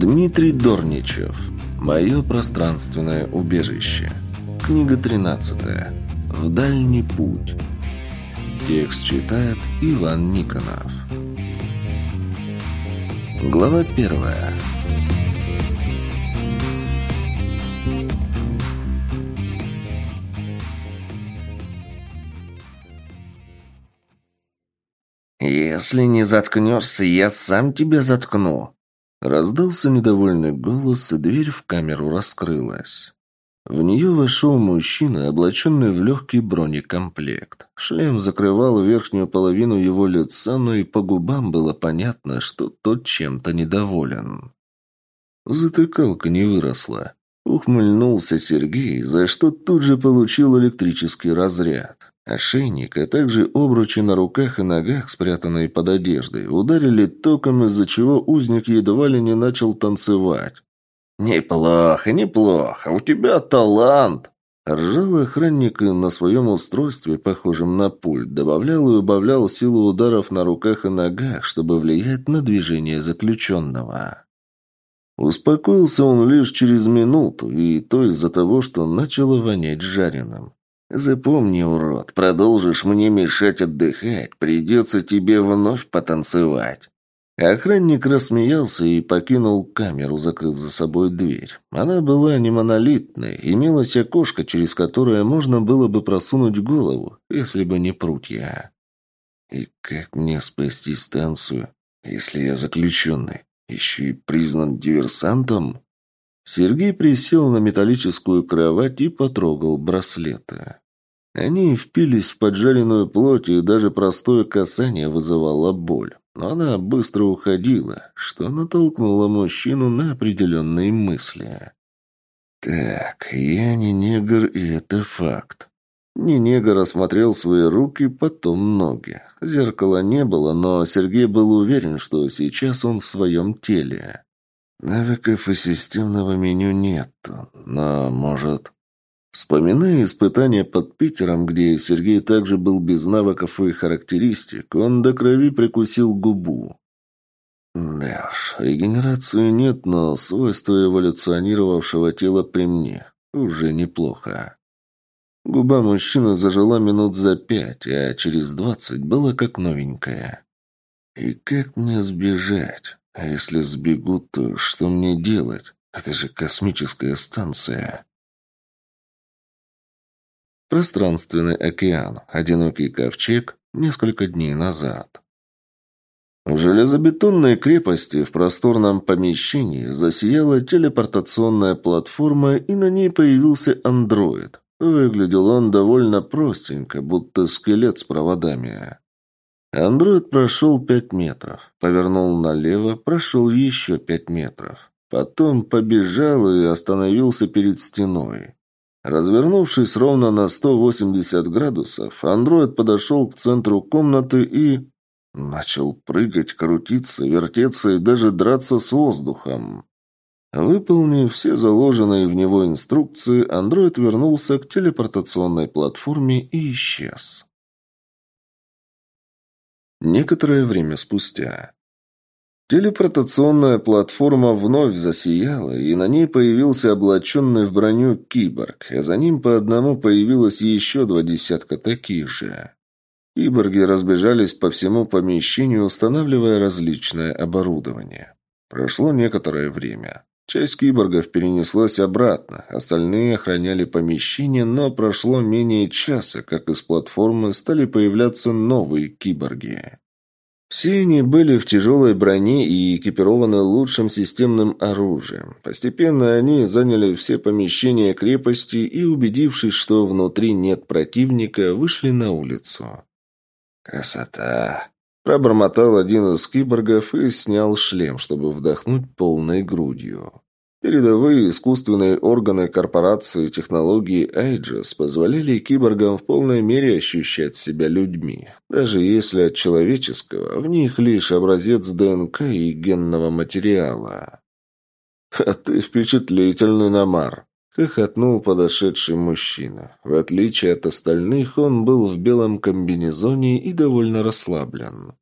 Дмитрий Дорничев. Мое пространственное убежище. Книга 13. В дальний путь. Текст читает Иван Никонов. Глава 1. «Если не заткнешься, я сам тебя заткну!» Раздался недовольный голос, и дверь в камеру раскрылась. В нее вошел мужчина, облаченный в легкий бронекомплект. Шлем закрывал верхнюю половину его лица, но и по губам было понятно, что тот чем-то недоволен. Затыкалка не выросла. Ухмыльнулся Сергей, за что тут же получил электрический разряд. Ошейник, а также обручи на руках и ногах, спрятанные под одеждой, ударили током, из-за чего узник едва ли не начал танцевать. «Неплохо, неплохо, у тебя талант!» Ржал охранник на своем устройстве, похожем на пульт, добавлял и убавлял силу ударов на руках и ногах, чтобы влиять на движение заключенного. Успокоился он лишь через минуту, и то из-за того, что начало вонять жареным. Запомни, урод, продолжишь мне мешать отдыхать, придется тебе вновь потанцевать. Охранник рассмеялся и покинул камеру, закрыв за собой дверь. Она была не монолитной, имелось окошко, через которое можно было бы просунуть голову, если бы не прутья. И как мне спасти станцию, если я заключенный, еще и признан диверсантом? Сергей присел на металлическую кровать и потрогал браслеты. Они впились в поджаренную плоть, и даже простое касание вызывало боль. Но она быстро уходила, что натолкнуло мужчину на определенные мысли. «Так, я не негр, и это факт». Не негр осмотрел свои руки, потом ноги. Зеркала не было, но Сергей был уверен, что сейчас он в своем теле. Навыков и системного меню нет, но, может... Вспоминая испытания под Питером, где Сергей также был без навыков и характеристик, он до крови прикусил губу. Да уж, регенерации нет, но свойства эволюционировавшего тела при мне. Уже неплохо. Губа мужчины зажила минут за пять, а через двадцать была как новенькая. И как мне сбежать? А если сбегу, то что мне делать? Это же космическая станция. Пространственный океан. Одинокий ковчег. Несколько дней назад. В железобетонной крепости в просторном помещении засияла телепортационная платформа, и на ней появился андроид. Выглядел он довольно простенько, будто скелет с проводами. Андроид прошел пять метров, повернул налево, прошел еще пять метров. Потом побежал и остановился перед стеной. Развернувшись ровно на 180 градусов, андроид подошел к центру комнаты и... Начал прыгать, крутиться, вертеться и даже драться с воздухом. Выполнив все заложенные в него инструкции, андроид вернулся к телепортационной платформе и исчез. Некоторое время спустя. Телепортационная платформа вновь засияла, и на ней появился облаченный в броню киборг, а за ним по одному появилось еще два десятка таких же. Киборги разбежались по всему помещению, устанавливая различное оборудование. Прошло некоторое время. Часть киборгов перенеслась обратно, остальные охраняли помещение, но прошло менее часа, как из платформы стали появляться новые киборги. Все они были в тяжелой броне и экипированы лучшим системным оружием. Постепенно они заняли все помещения крепости и, убедившись, что внутри нет противника, вышли на улицу. «Красота!» – пробормотал один из киборгов и снял шлем, чтобы вдохнуть полной грудью. Передовые искусственные органы корпорации технологии Aegis позволяли киборгам в полной мере ощущать себя людьми, даже если от человеческого в них лишь образец ДНК и генного материала. «А ты впечатлительный, Намар!» — хохотнул подошедший мужчина. В отличие от остальных, он был в белом комбинезоне и довольно расслаблен.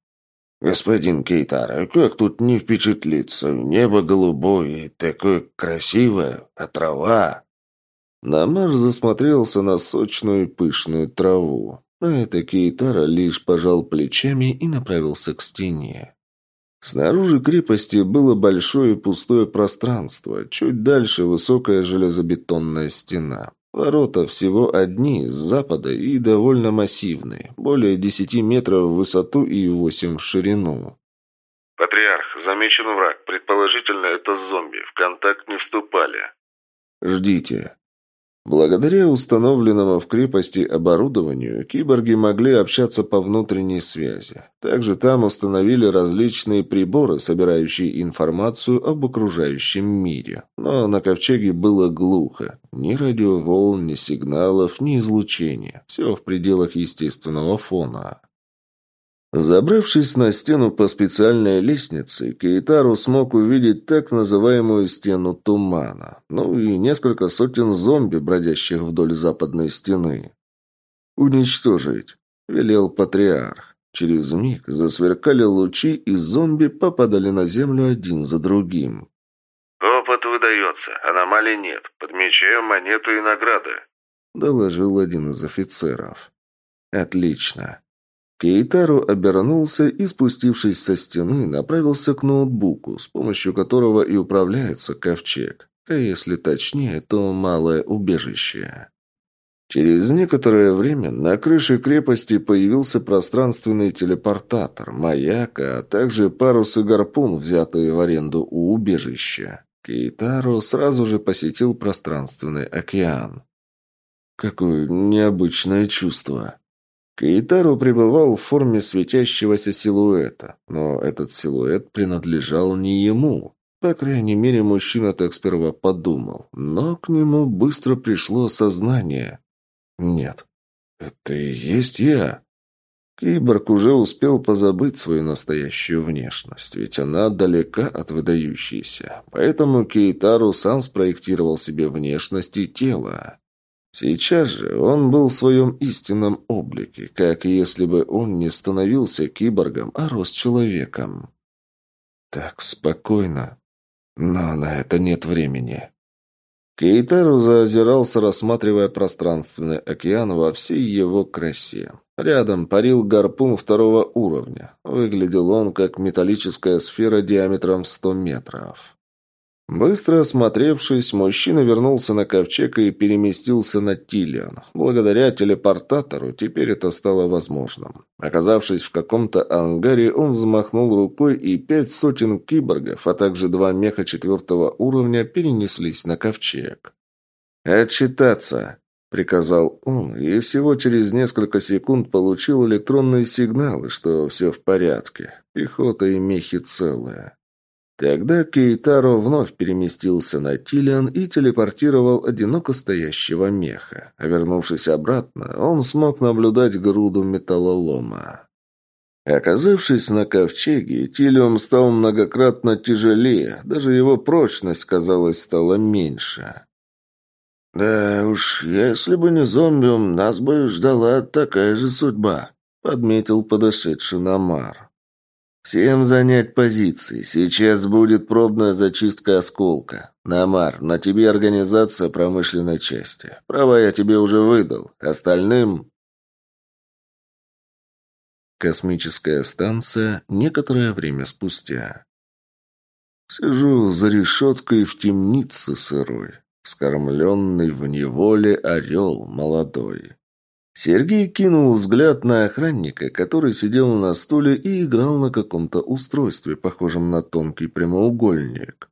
«Господин Кейтара, как тут не впечатлиться? Небо голубое, такое красивое, а трава...» Намар засмотрелся на сочную пышную траву. А это Кейтара лишь пожал плечами и направился к стене. Снаружи крепости было большое пустое пространство, чуть дальше высокая железобетонная стена. Ворота всего одни, с запада, и довольно массивные, более десяти метров в высоту и восемь в ширину. «Патриарх, замечен враг. Предположительно, это зомби. В контакт не вступали». «Ждите». Благодаря установленному в крепости оборудованию, киборги могли общаться по внутренней связи. Также там установили различные приборы, собирающие информацию об окружающем мире. Но на ковчеге было глухо. Ни радиоволн, ни сигналов, ни излучения. Все в пределах естественного фона. Забравшись на стену по специальной лестнице, Кейтару смог увидеть так называемую стену тумана, ну и несколько сотен зомби, бродящих вдоль западной стены. «Уничтожить», — велел патриарх. Через миг засверкали лучи, и зомби попадали на землю один за другим. «Опыт выдается, аномалий нет. Подмечаем монеты и награды», — доложил один из офицеров. «Отлично. Кейтару обернулся и, спустившись со стены, направился к ноутбуку, с помощью которого и управляется ковчег. А если точнее, то малое убежище. Через некоторое время на крыше крепости появился пространственный телепортатор, маяк, а также парус и гарпун, взятые в аренду у убежища. Кейтару сразу же посетил пространственный океан. Какое необычное чувство. Кейтару пребывал в форме светящегося силуэта, но этот силуэт принадлежал не ему. По крайней мере, мужчина так сперва подумал, но к нему быстро пришло сознание. «Нет, это и есть я». Киборг уже успел позабыть свою настоящую внешность, ведь она далека от выдающейся. Поэтому Кейтару сам спроектировал себе внешность и тело. Сейчас же он был в своем истинном облике, как если бы он не становился киборгом, а рос человеком. Так спокойно. Но на это нет времени. Кейтару заозирался, рассматривая пространственный океан во всей его красе. Рядом парил гарпун второго уровня. Выглядел он как металлическая сфера диаметром в сто метров. Быстро осмотревшись, мужчина вернулся на ковчег и переместился на Тилиан. Благодаря телепортатору теперь это стало возможным. Оказавшись в каком-то ангаре, он взмахнул рукой, и пять сотен киборгов, а также два меха четвертого уровня перенеслись на ковчег. «Отчитаться!» – приказал он, и всего через несколько секунд получил электронные сигналы, что все в порядке. Пехота и мехи целые. Тогда Кейтаро вновь переместился на Тилиан и телепортировал одиноко стоящего меха. А вернувшись обратно, он смог наблюдать груду металлолома. Оказавшись на ковчеге, Тилиум стал многократно тяжелее, даже его прочность, казалось, стала меньше. «Да уж, если бы не зомби, нас бы ждала такая же судьба», — подметил подошедший Намар. «Всем занять позиции. Сейчас будет пробная зачистка осколка. Намар, на тебе организация промышленной части. Права я тебе уже выдал. Остальным...» Космическая станция некоторое время спустя. Сижу за решеткой в темнице сырой, вскормленный в неволе орел молодой. Сергей кинул взгляд на охранника, который сидел на стуле и играл на каком-то устройстве, похожем на тонкий прямоугольник.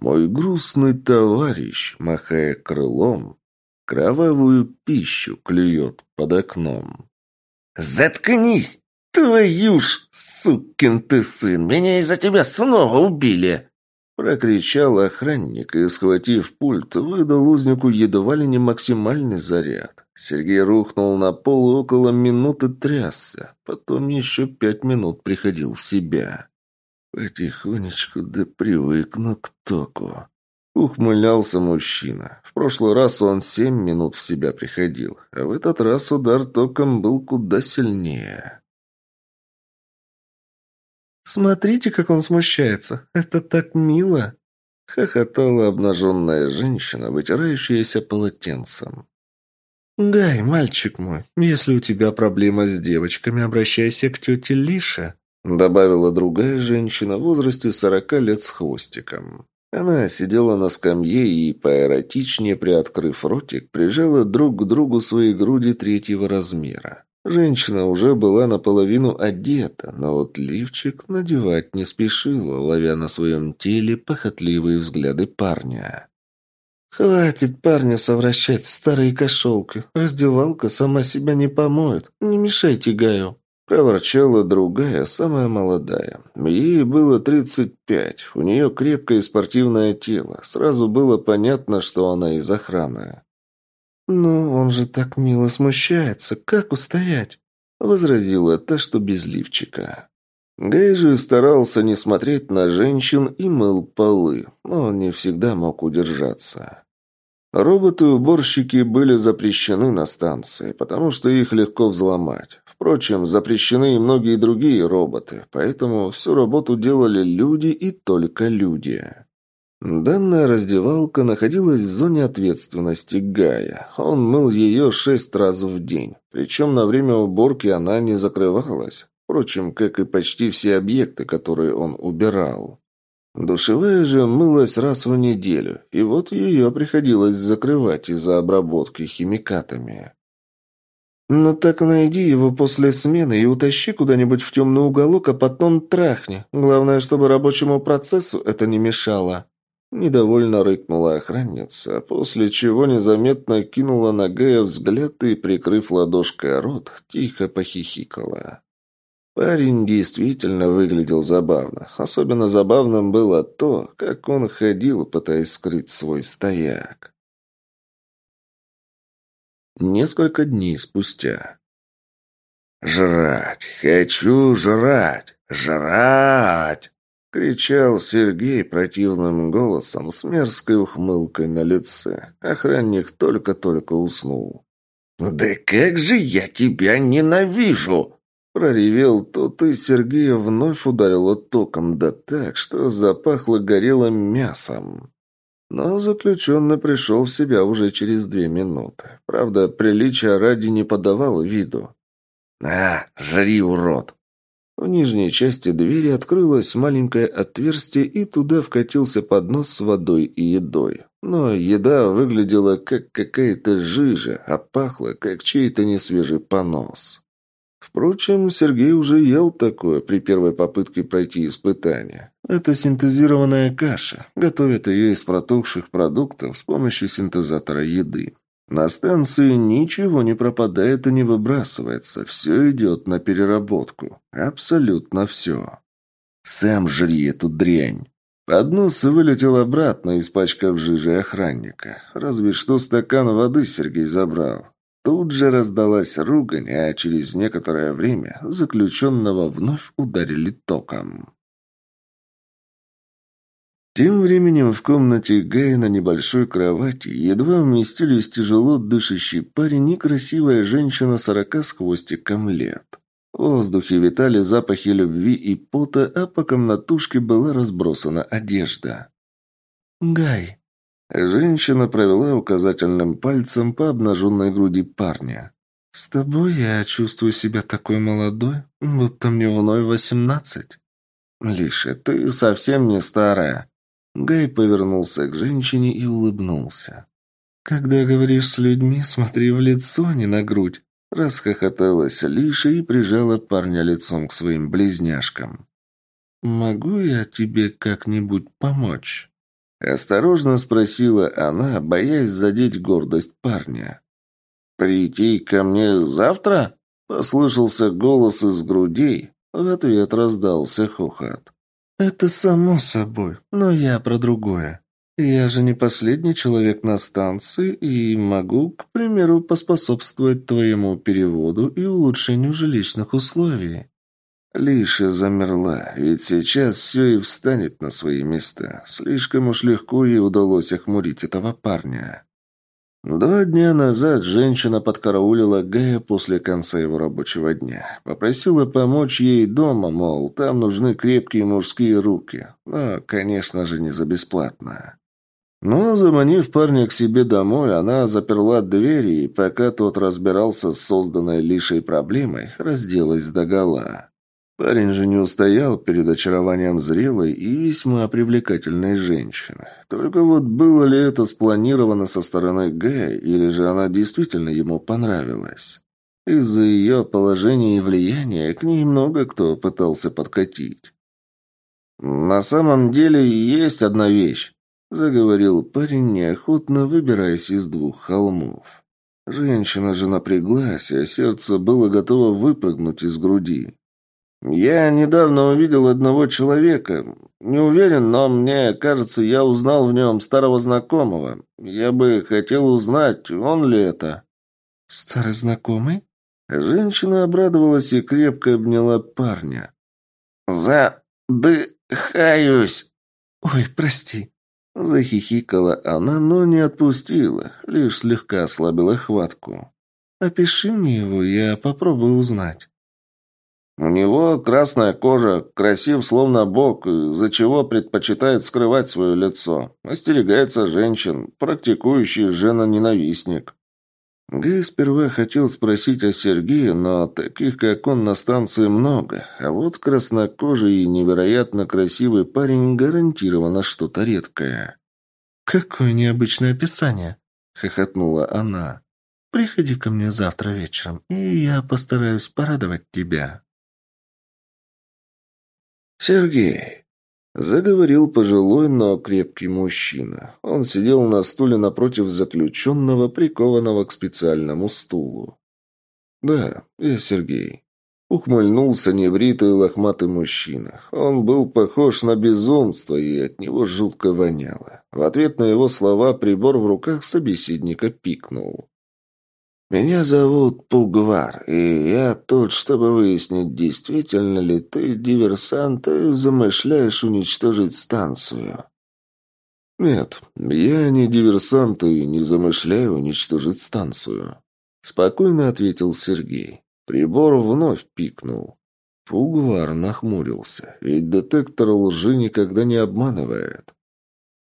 Мой грустный товарищ, махая крылом, кровавую пищу клюет под окном. «Заткнись, твою ж, сукин ты сын! Меня из-за тебя снова убили!» Прокричал охранник и, схватив пульт, выдал узнику едва ли не максимальный заряд. Сергей рухнул на пол и около минуты трясся. Потом еще пять минут приходил в себя. Потихонечку да привыкну к току. Ухмылялся мужчина. В прошлый раз он семь минут в себя приходил, а в этот раз удар током был куда сильнее. Смотрите, как он смущается. Это так мило!» Хохотала обнаженная женщина, вытирающаяся полотенцем. «Гай, мальчик мой, если у тебя проблема с девочками, обращайся к тете Лише», добавила другая женщина в возрасте сорока лет с хвостиком. Она сидела на скамье и, поэротичнее приоткрыв ротик, прижала друг к другу свои груди третьего размера. Женщина уже была наполовину одета, но вот лифчик надевать не спешила, ловя на своем теле похотливые взгляды парня. «Хватит парня совращать, старые кошелки. Раздевалка сама себя не помоет. Не мешайте Гаю». Проворчала другая, самая молодая. Ей было тридцать пять. У нее крепкое спортивное тело. Сразу было понятно, что она из охраны. «Ну, он же так мило смущается. Как устоять?» Возразила та, что без лифчика. Гай же старался не смотреть на женщин и мыл полы, но он не всегда мог удержаться. Роботы-уборщики были запрещены на станции, потому что их легко взломать. Впрочем, запрещены и многие другие роботы, поэтому всю работу делали люди и только люди. Данная раздевалка находилась в зоне ответственности Гая. Он мыл ее шесть раз в день. Причем на время уборки она не закрывалась. Впрочем, как и почти все объекты, которые он убирал. Душевая же мылась раз в неделю, и вот ее приходилось закрывать из-за обработки химикатами. «Ну так найди его после смены и утащи куда-нибудь в темный уголок, а потом трахни. Главное, чтобы рабочему процессу это не мешало», Недовольно рыкнула охранница, после чего незаметно кинула на Гая взгляд и, прикрыв ладошкой рот, тихо похихикала. Парень действительно выглядел забавно. Особенно забавным было то, как он ходил, пытаясь скрыть свой стояк. Несколько дней спустя. «Жрать! Хочу жрать! Жрать!» — кричал Сергей противным голосом с мерзкой ухмылкой на лице. Охранник только-только уснул. «Да как же я тебя ненавижу!» Проревел тот, и Сергея вновь ударило током, да так, что запахло горелым мясом. Но заключенный пришел в себя уже через две минуты. Правда, приличия ради не подавал виду. «На, жри, урод!» В нижней части двери открылось маленькое отверстие, и туда вкатился поднос с водой и едой. Но еда выглядела как какая-то жижа, а пахла как чей-то несвежий понос. Впрочем, Сергей уже ел такое при первой попытке пройти испытание. Это синтезированная каша. Готовят ее из протухших продуктов с помощью синтезатора еды. На станции ничего не пропадает и не выбрасывается, все идет на переработку. Абсолютно все. Сам жри эту дрянь. Поднос вылетел обратно, испачкав жижей охранника. Разве что стакан воды Сергей забрал. Тут же раздалась ругань, а через некоторое время заключенного вновь ударили током. Тем временем в комнате Гая на небольшой кровати едва вместились тяжело дышащий парень и красивая женщина сорока с хвостиком лет. В воздухе витали запахи любви и пота, а по комнатушке была разбросана одежда. «Гай!» Женщина провела указательным пальцем по обнаженной груди парня. «С тобой я чувствую себя такой молодой, будто мне вновь восемнадцать». «Лиша, ты совсем не старая», Гай повернулся к женщине и улыбнулся. «Когда говоришь с людьми, смотри в лицо, а не на грудь», расхохоталась Лиша и прижала парня лицом к своим близняшкам. «Могу я тебе как-нибудь помочь?» Осторожно спросила она, боясь задеть гордость парня. «Прийти ко мне завтра?» Послышался голос из грудей. В ответ раздался хохот. «Это само собой, но я про другое. Я же не последний человек на станции и могу, к примеру, поспособствовать твоему переводу и улучшению жилищных условий». Лиша замерла, ведь сейчас все и встанет на свои места. Слишком уж легко ей удалось охмурить этого парня. Два дня назад женщина подкараулила Гая после конца его рабочего дня. Попросила помочь ей дома, мол, там нужны крепкие мужские руки. Но, конечно же, не за бесплатно. Но, заманив парня к себе домой, она заперла двери, и пока тот разбирался с созданной лишей проблемой, разделась догола. Парень же не устоял перед очарованием зрелой и весьма привлекательной женщины. Только вот было ли это спланировано со стороны Г, или же она действительно ему понравилась? Из-за ее положения и влияния к ней много кто пытался подкатить. «На самом деле есть одна вещь», — заговорил парень, неохотно выбираясь из двух холмов. Женщина же напряглась, а сердце было готово выпрыгнуть из груди. «Я недавно увидел одного человека. Не уверен, но мне кажется, я узнал в нем старого знакомого. Я бы хотел узнать, он ли это». «Старый знакомый?» Женщина обрадовалась и крепко обняла парня. «Задыхаюсь!» «Ой, прости!» Захихикала она, но не отпустила, лишь слегка ослабила хватку. «Опиши мне его, я попробую узнать». У него красная кожа, красив словно бог, из-за чего предпочитает скрывать свое лицо. Остерегается женщин, практикующий жена-ненавистник. Гай сперва хотел спросить о Сергее, но таких, как он, на станции много. А вот краснокожий и невероятно красивый парень гарантированно что-то редкое. «Какое необычное описание!» — хохотнула она. «Приходи ко мне завтра вечером, и я постараюсь порадовать тебя». «Сергей!» Заговорил пожилой, но крепкий мужчина. Он сидел на стуле напротив заключенного, прикованного к специальному стулу. «Да, я Сергей». Ухмыльнулся небритый лохматый мужчина. Он был похож на безумство, и от него жутко воняло. В ответ на его слова прибор в руках собеседника пикнул. «Меня зовут Пугвар, и я тут, чтобы выяснить, действительно ли ты диверсант и замышляешь уничтожить станцию». «Нет, я не диверсант и не замышляю уничтожить станцию», — спокойно ответил Сергей. Прибор вновь пикнул. Пугвар нахмурился, ведь детектор лжи никогда не обманывает.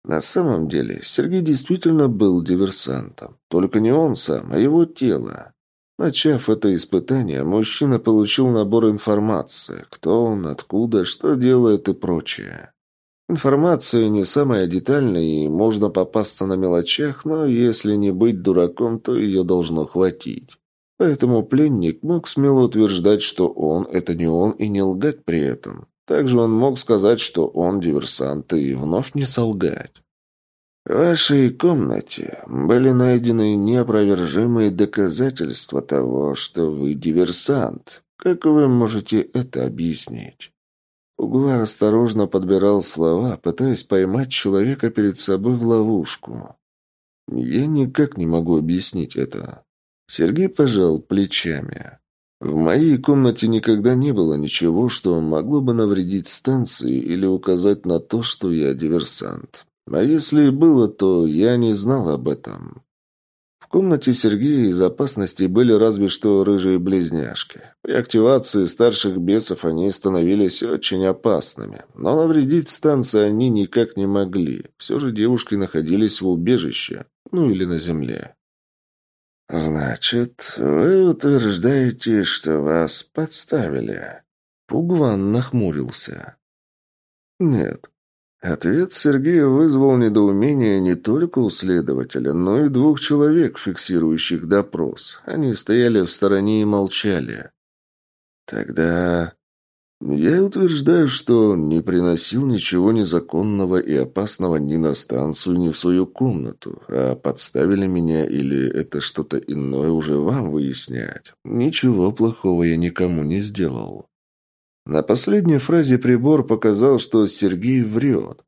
На самом деле, Сергей действительно был диверсантом. Только не он сам, а его тело. Начав это испытание, мужчина получил набор информации. Кто он, откуда, что делает и прочее. Информация не самая детальная и можно попасться на мелочах, но если не быть дураком, то ее должно хватить. Поэтому пленник мог смело утверждать, что он – это не он и не лгать при этом. Также он мог сказать, что он диверсант, и вновь не солгать. В вашей комнате были найдены неопровержимые доказательства того, что вы диверсант. Как вы можете это объяснить? Угвар осторожно подбирал слова, пытаясь поймать человека перед собой в ловушку. Я никак не могу объяснить это. Сергей пожал плечами. В моей комнате никогда не было ничего, что могло бы навредить станции или указать на то, что я диверсант. А если и было, то я не знал об этом. В комнате Сергея из опасности были разве что рыжие близняшки. При активации старших бесов они становились очень опасными. Но навредить станции они никак не могли. Все же девушки находились в убежище. Ну или на земле. «Значит, вы утверждаете, что вас подставили?» Пугван нахмурился. «Нет. Ответ Сергея вызвал недоумение не только у следователя, но и двух человек, фиксирующих допрос. Они стояли в стороне и молчали. «Тогда я утверждаю, что не приносил ничего незаконного и опасного ни на станцию, ни в свою комнату, а подставили меня или это что-то иное уже вам выяснять. Ничего плохого я никому не сделал. На последней фразе прибор показал, что Сергей врет.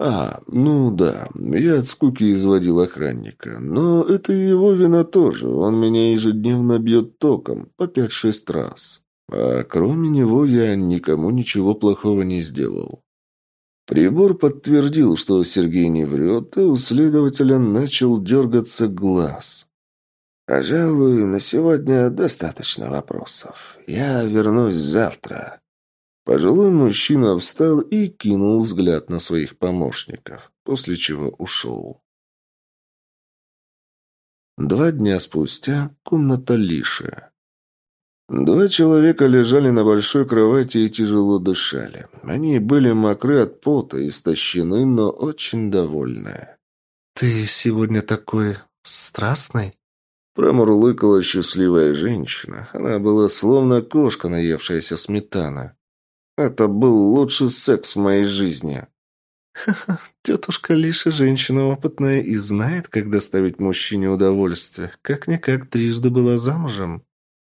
А, ну да, я от скуки изводил охранника. Но это его вина тоже. Он меня ежедневно бьет током по пять-шесть раз. А кроме него я никому ничего плохого не сделал. Прибор подтвердил, что Сергей не врет, и у следователя начал дергаться глаз. «Пожалуй, на сегодня достаточно вопросов. Я вернусь завтра». Пожилой мужчина встал и кинул взгляд на своих помощников, после чего ушел. Два дня спустя комната Лиши. Два человека лежали на большой кровати и тяжело дышали. Они были мокры от пота, истощены, но очень довольны. «Ты сегодня такой страстный?» Промурлыкала счастливая женщина. Она была словно кошка, наевшаяся сметана. Это был лучший секс в моей жизни. Ха-ха, тетушка Лиша женщина опытная и знает, как доставить мужчине удовольствие. Как-никак трижды была замужем.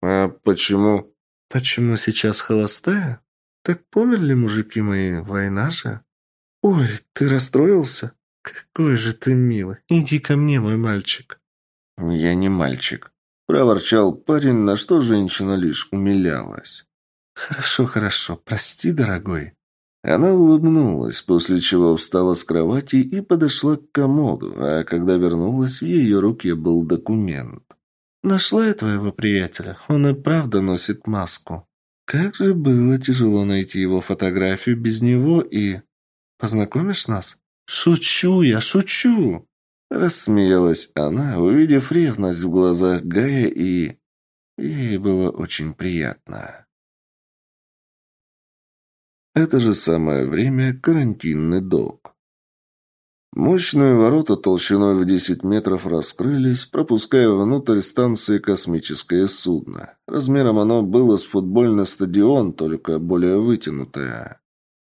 А почему? Почему сейчас холостая? Так померли мужики мои, война же. Ой, ты расстроился? Какой же ты милый. Иди ко мне, мой мальчик. Я не мальчик. Проворчал парень, на что женщина лишь умилялась. Хорошо, хорошо. Прости, дорогой. Она улыбнулась, после чего встала с кровати и подошла к комоду, а когда вернулась, в ее руке был документ. «Нашла я твоего приятеля. Он и правда носит маску. Как же было тяжело найти его фотографию без него и... Познакомишь нас?» «Шучу я, шучу!» Рассмеялась она, увидев ревность в глазах Гая, и... Ей было очень приятно. Это же самое время карантинный док. Мощные ворота толщиной в 10 метров раскрылись, пропуская внутрь станции космическое судно. Размером оно было с футбольный стадион, только более вытянутое.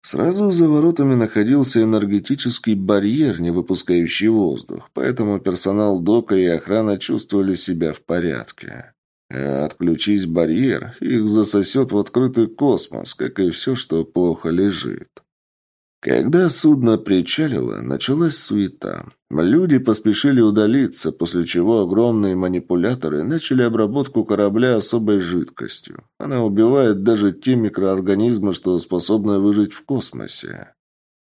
Сразу за воротами находился энергетический барьер, не выпускающий воздух, поэтому персонал дока и охрана чувствовали себя в порядке. Отключись барьер, их засосет в открытый космос, как и все, что плохо лежит. Когда судно причалило, началась суета. Люди поспешили удалиться, после чего огромные манипуляторы начали обработку корабля особой жидкостью. Она убивает даже те микроорганизмы, что способны выжить в космосе.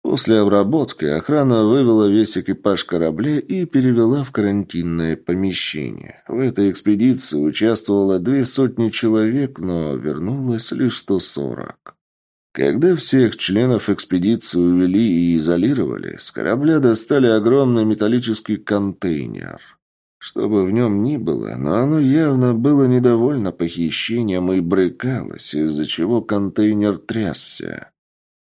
После обработки охрана вывела весь экипаж корабля и перевела в карантинное помещение. В этой экспедиции участвовало две сотни человек, но вернулось лишь 140. Когда всех членов экспедиции увели и изолировали, с корабля достали огромный металлический контейнер. Что бы в нем ни было, но оно явно было недовольно похищением и брыкалось, из-за чего контейнер трясся.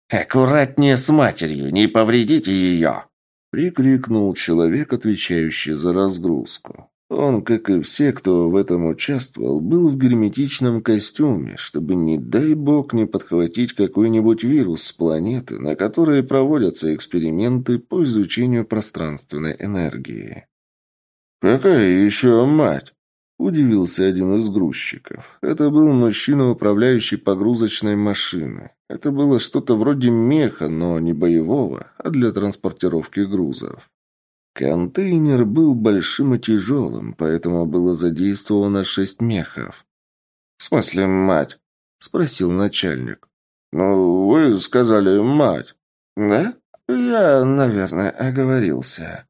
«Аккуратнее с матерью, не повредите ее!» Прикрикнул человек, отвечающий за разгрузку. Он, как и все, кто в этом участвовал, был в герметичном костюме, чтобы, не дай бог, не подхватить какой-нибудь вирус с планеты, на которой проводятся эксперименты по изучению пространственной энергии. «Какая еще мать?» Удивился один из грузчиков. Это был мужчина, управляющий погрузочной машиной. Это было что-то вроде меха, но не боевого, а для транспортировки грузов. Контейнер был большим и тяжелым, поэтому было задействовано шесть мехов. «В смысле, мать?» – спросил начальник. «Ну, вы сказали «мать». «Да? Я, наверное, оговорился».